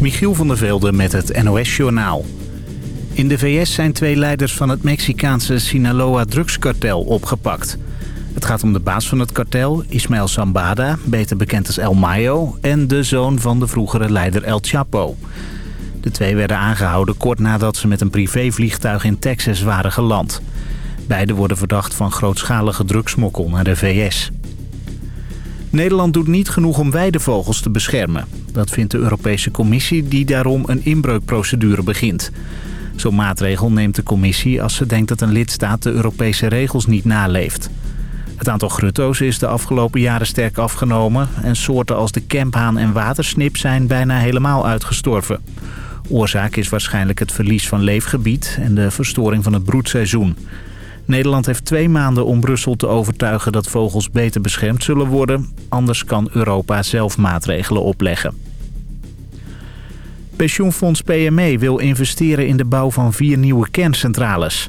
Michiel van der Velde met het NOS-journaal. In de VS zijn twee leiders van het Mexicaanse Sinaloa drugskartel opgepakt. Het gaat om de baas van het kartel, Ismael Zambada, beter bekend als El Mayo... en de zoon van de vroegere leider El Chapo. De twee werden aangehouden kort nadat ze met een privévliegtuig in Texas waren geland. Beiden worden verdacht van grootschalige drugsmokkel naar de VS. Nederland doet niet genoeg om weidevogels te beschermen. Dat vindt de Europese Commissie die daarom een inbreukprocedure begint. Zo'n maatregel neemt de Commissie als ze denkt dat een lidstaat de Europese regels niet naleeft. Het aantal grutto's is de afgelopen jaren sterk afgenomen... en soorten als de kemphaan en watersnip zijn bijna helemaal uitgestorven. Oorzaak is waarschijnlijk het verlies van leefgebied en de verstoring van het broedseizoen. Nederland heeft twee maanden om Brussel te overtuigen dat vogels beter beschermd zullen worden. Anders kan Europa zelf maatregelen opleggen. Pensioenfonds PME wil investeren in de bouw van vier nieuwe kerncentrales.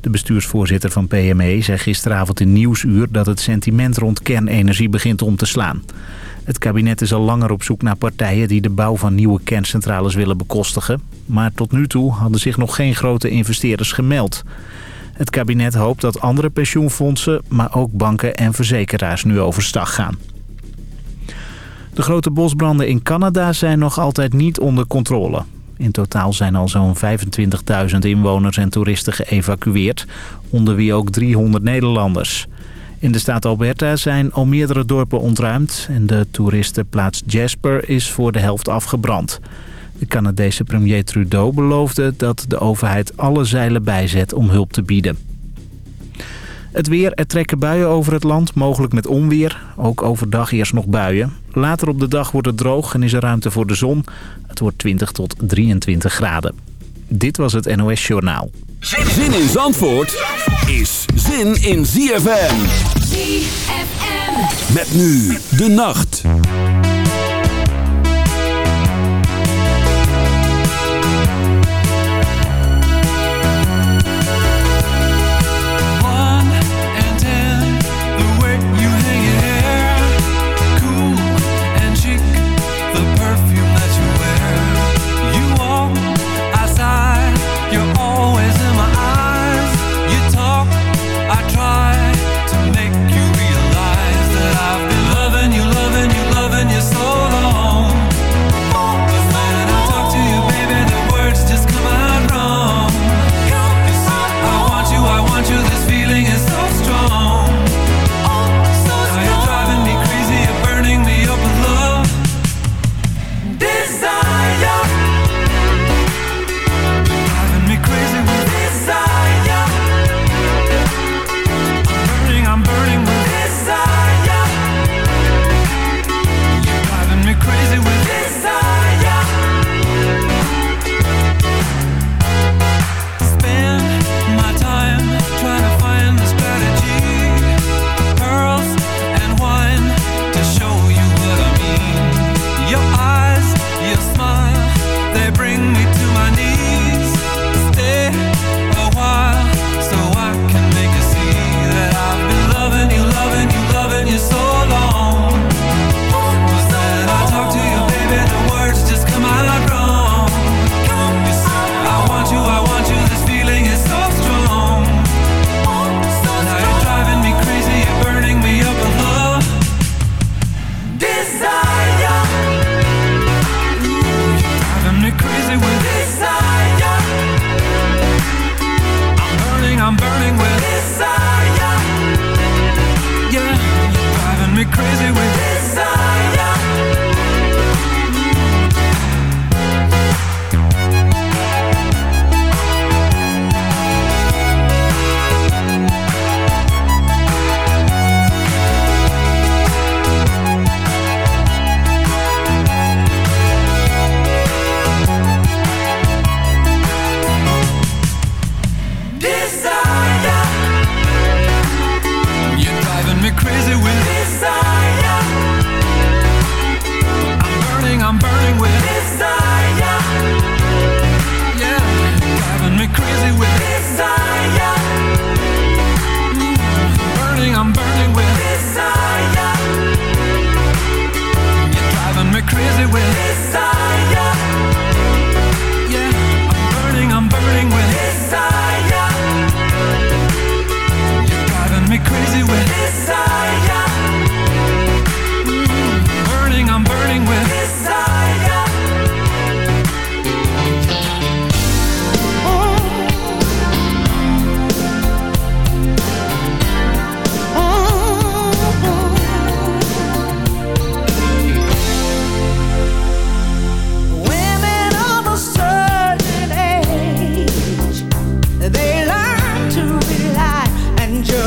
De bestuursvoorzitter van PME zei gisteravond in Nieuwsuur dat het sentiment rond kernenergie begint om te slaan. Het kabinet is al langer op zoek naar partijen die de bouw van nieuwe kerncentrales willen bekostigen. Maar tot nu toe hadden zich nog geen grote investeerders gemeld. Het kabinet hoopt dat andere pensioenfondsen, maar ook banken en verzekeraars nu overstag gaan. De grote bosbranden in Canada zijn nog altijd niet onder controle. In totaal zijn al zo'n 25.000 inwoners en toeristen geëvacueerd, onder wie ook 300 Nederlanders. In de staat Alberta zijn al meerdere dorpen ontruimd en de toeristenplaats Jasper is voor de helft afgebrand. De Canadese premier Trudeau beloofde dat de overheid alle zeilen bijzet om hulp te bieden. Het weer, er trekken buien over het land, mogelijk met onweer. Ook overdag eerst nog buien. Later op de dag wordt het droog en is er ruimte voor de zon. Het wordt 20 tot 23 graden. Dit was het NOS Journaal. Zin in Zandvoort is zin in ZFM. ZFM. Met nu de nacht.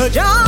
Judge.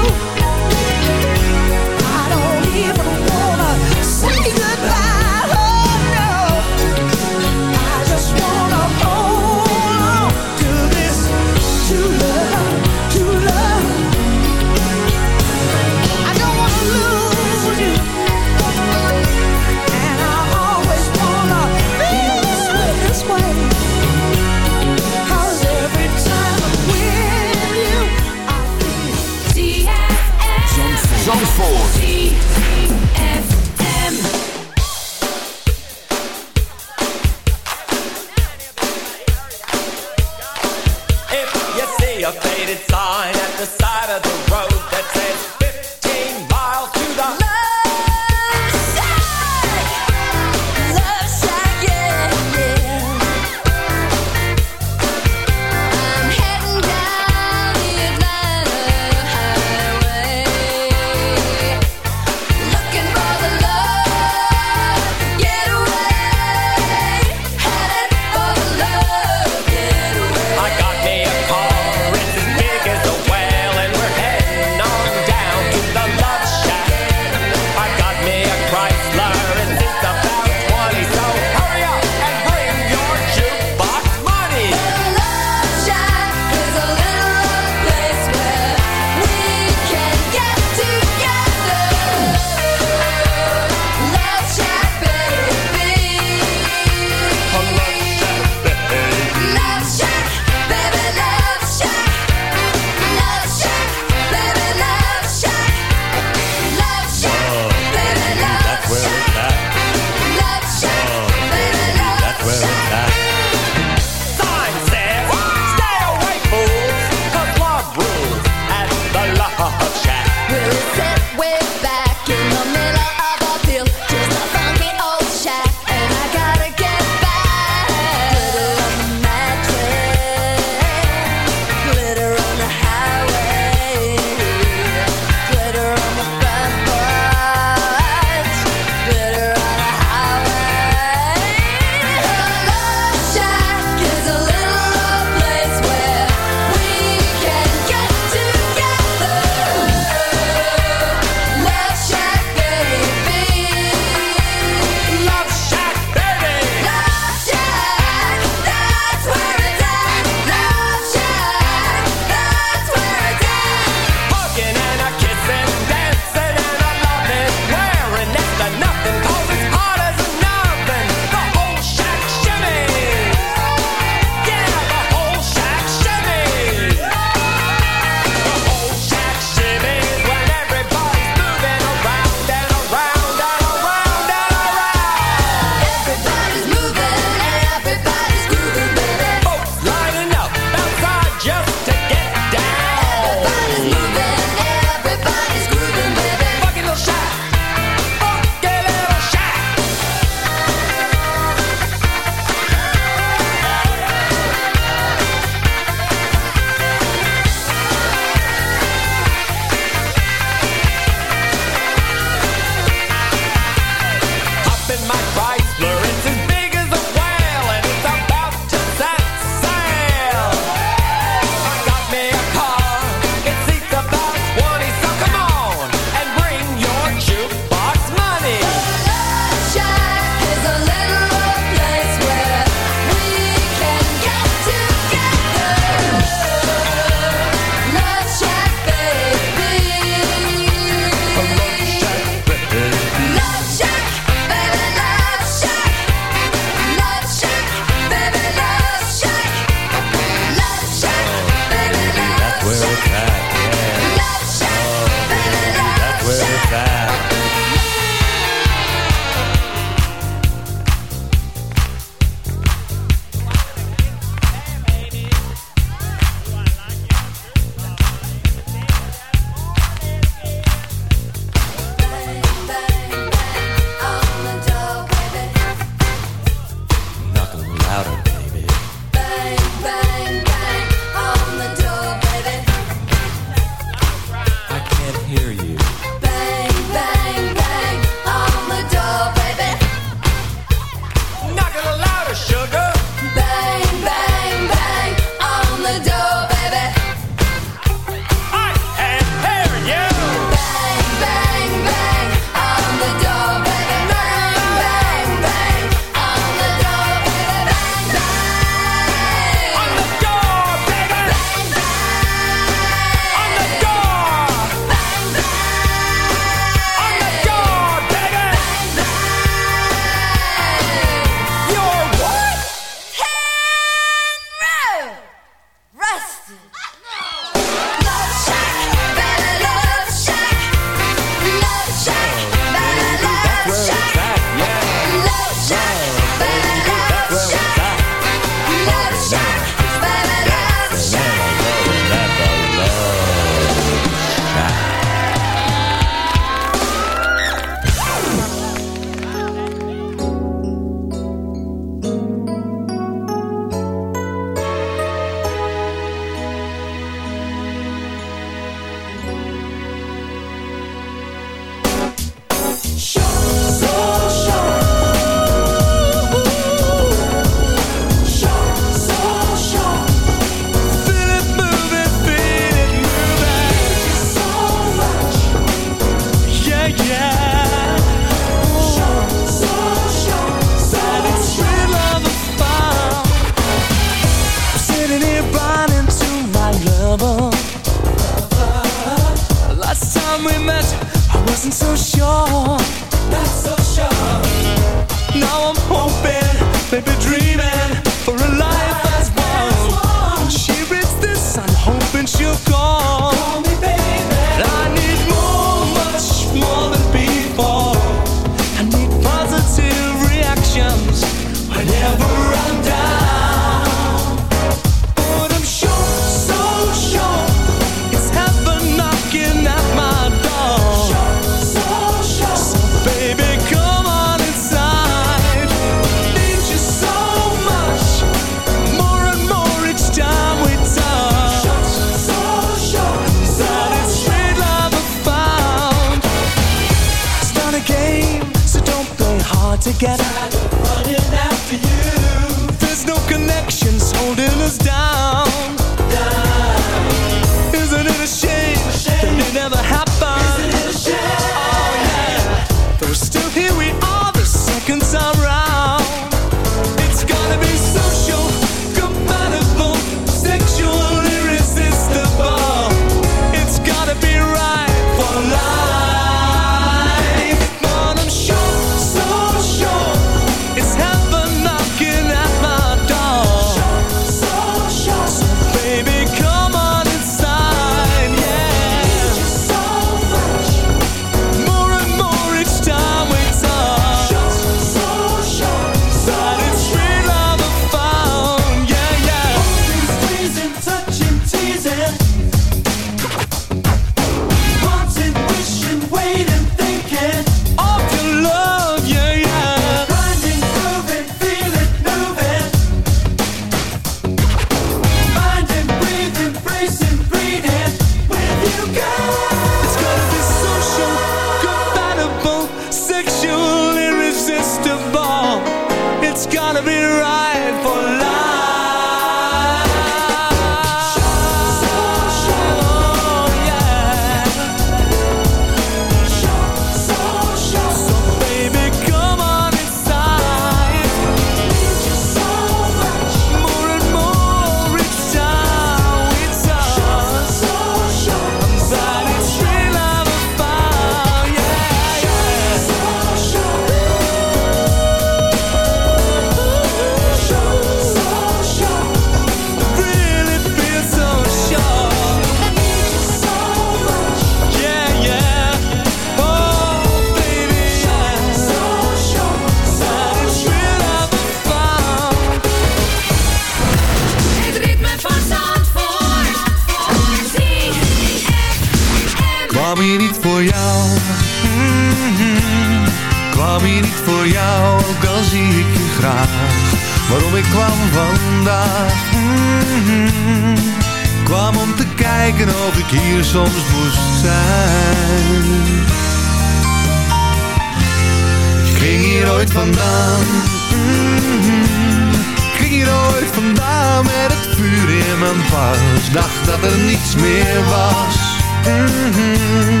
Pas Dacht dat er niets meer was. Mhm.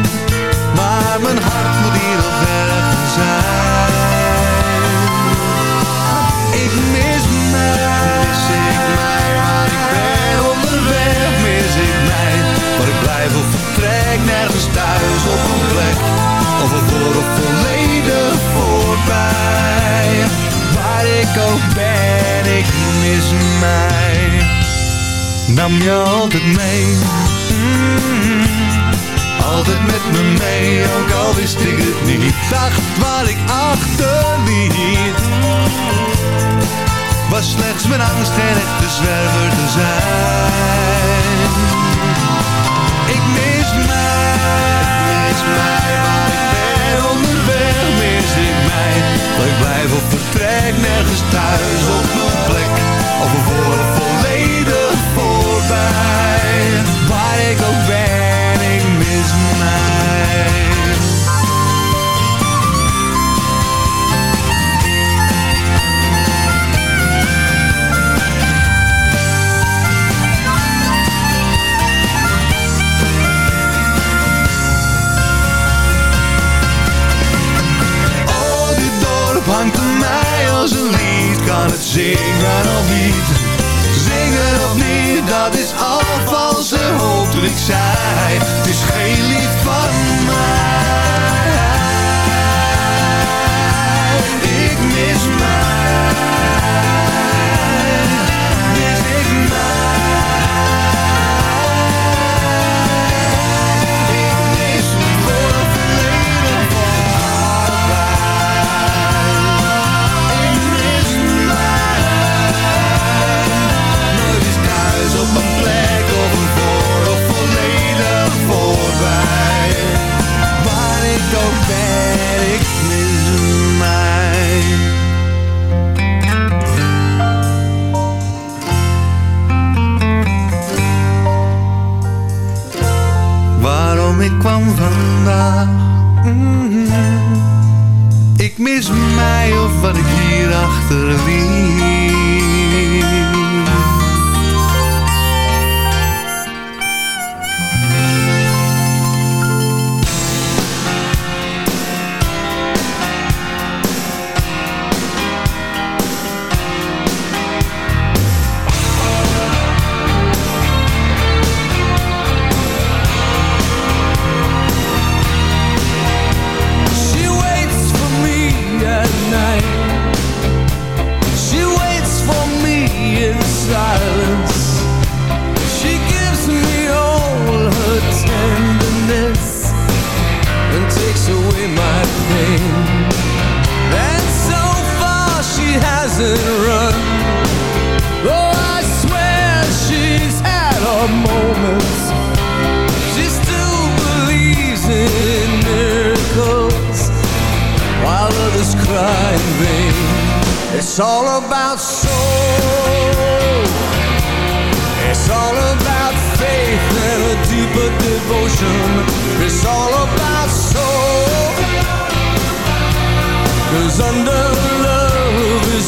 Maar mijn hart moet hier nog ergens zijn. Ik mis mij. Mis ik mij. Waar ik ben onderweg. Mis ik mij. Waar ik blijf of vertrek Nergens thuis op een plek. Of een of volledig voorbij. Waar ik ook ben Ik mis mij Nam je altijd mee Mm. altijd met me mee, ook al wist ik het niet. Dacht waar ik achterliet, was slechts mijn angst en echte zwerver te zijn. Ik mis mij, mis mij waar ik ben onderweg, mis ik mij. Ik blijf of vertrek, nergens thuis op mijn plek. Of een voor volledig het zingen of niet? Zingen of niet, dat is al valse hoop dat ik zei. Het is geen lied van mij. Ik mis mij.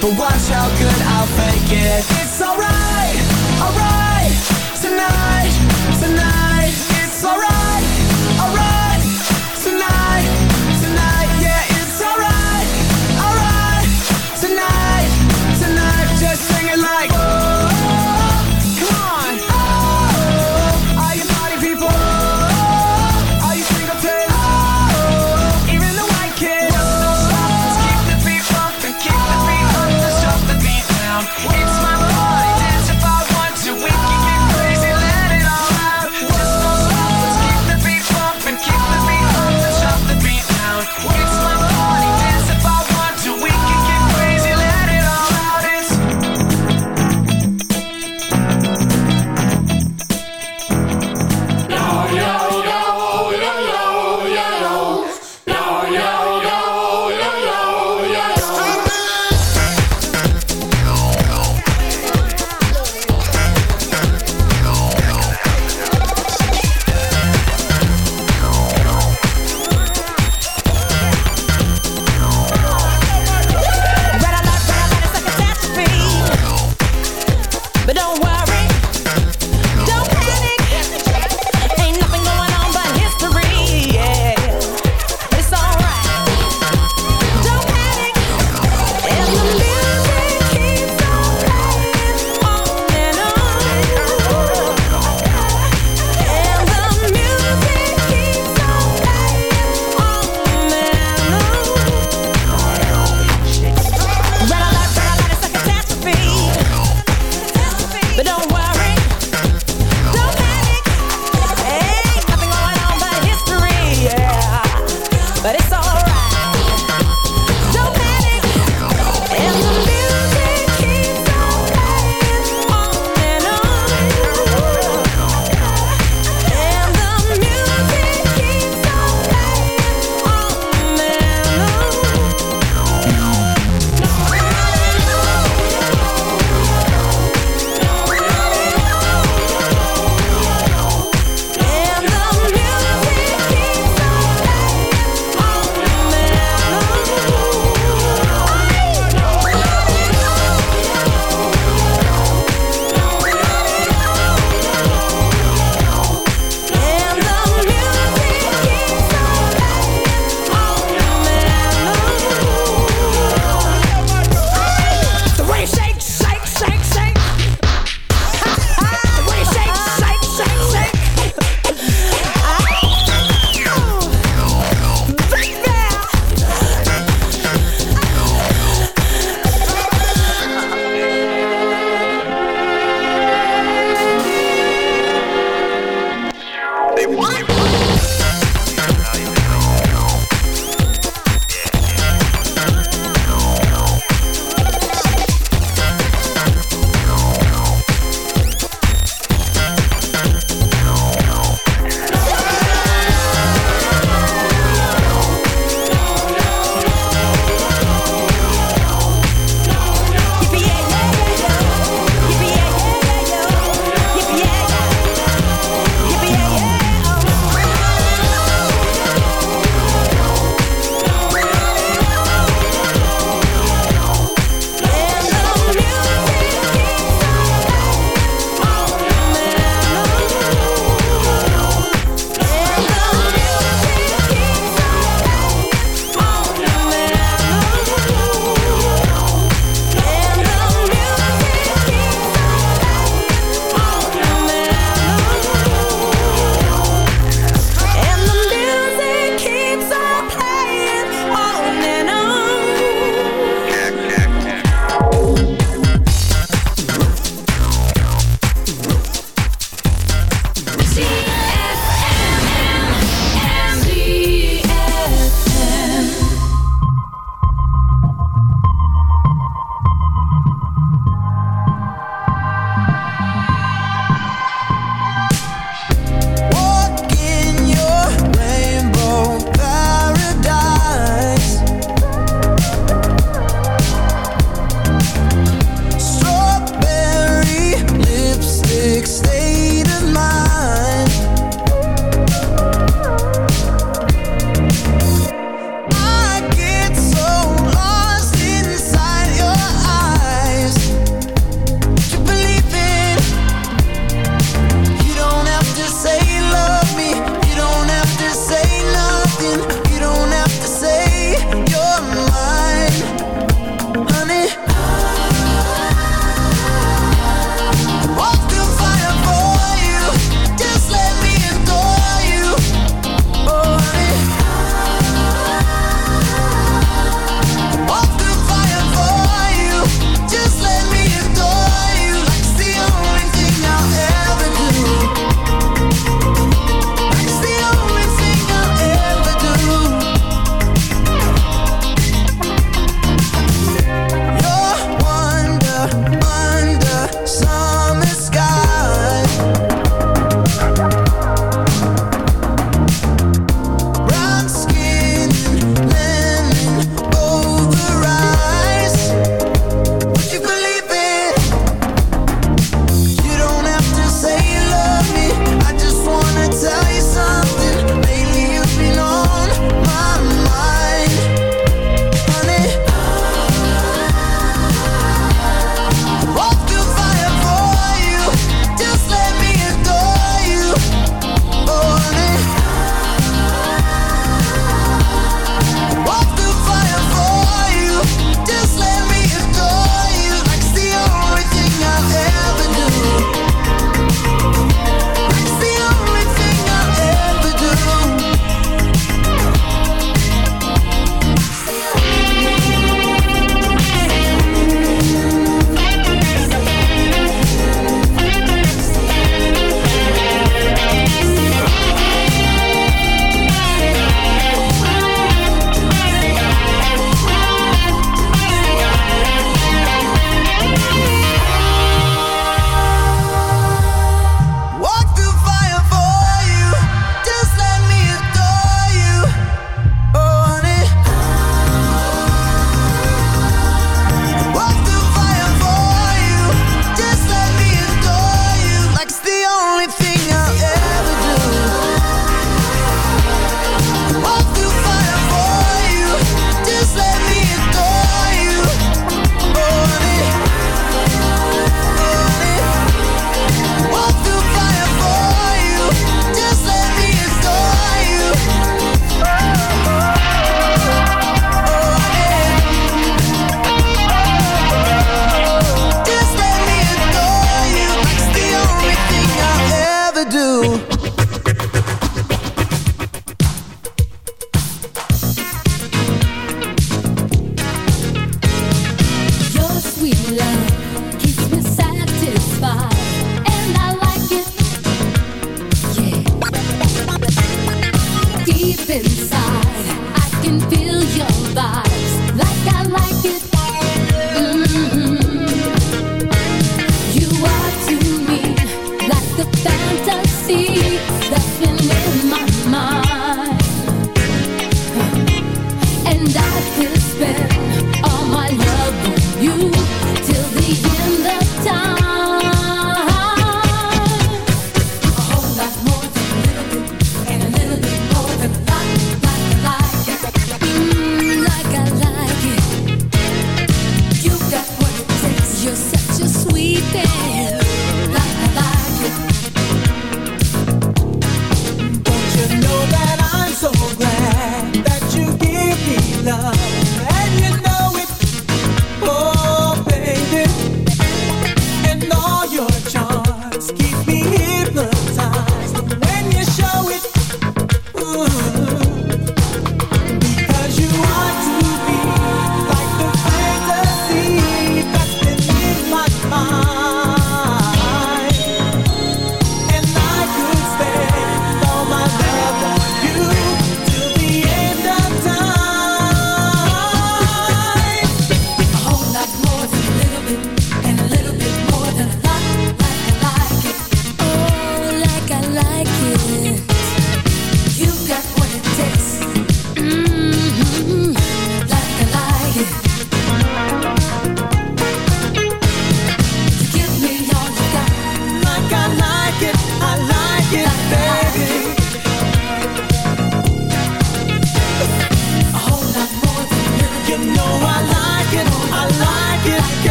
But watch how good I'll fake it.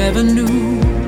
Never knew.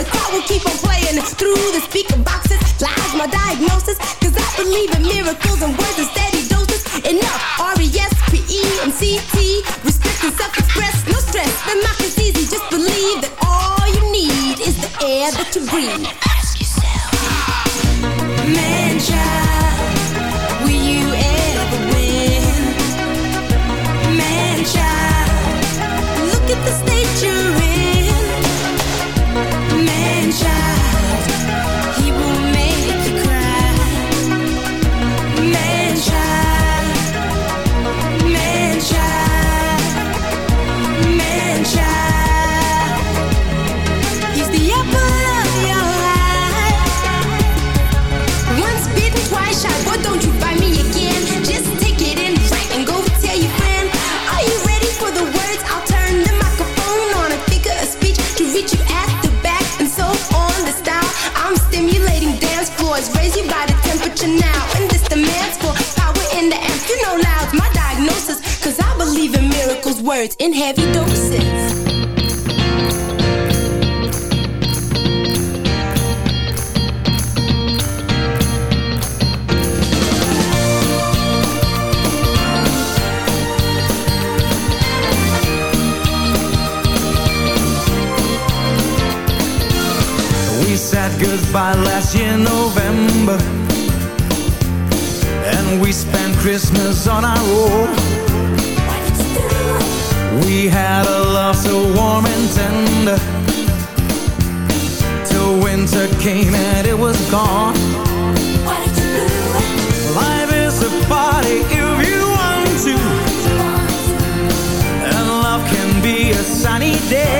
the crowd will keep on playing through the speaker boxes. Lies my diagnosis, cause I believe in miracles and words and steady doses. Enough, R-E-S-P-E and C-T. Respect and self-express, no stress. The mock is easy, just believe that all you need is the air that you breathe. words in heavy doses. We said goodbye last year November And we spent Christmas on our own had a love so warm and tender. Till winter came and it was gone. What did you do? Life is a party if you want to. And love can be a sunny day.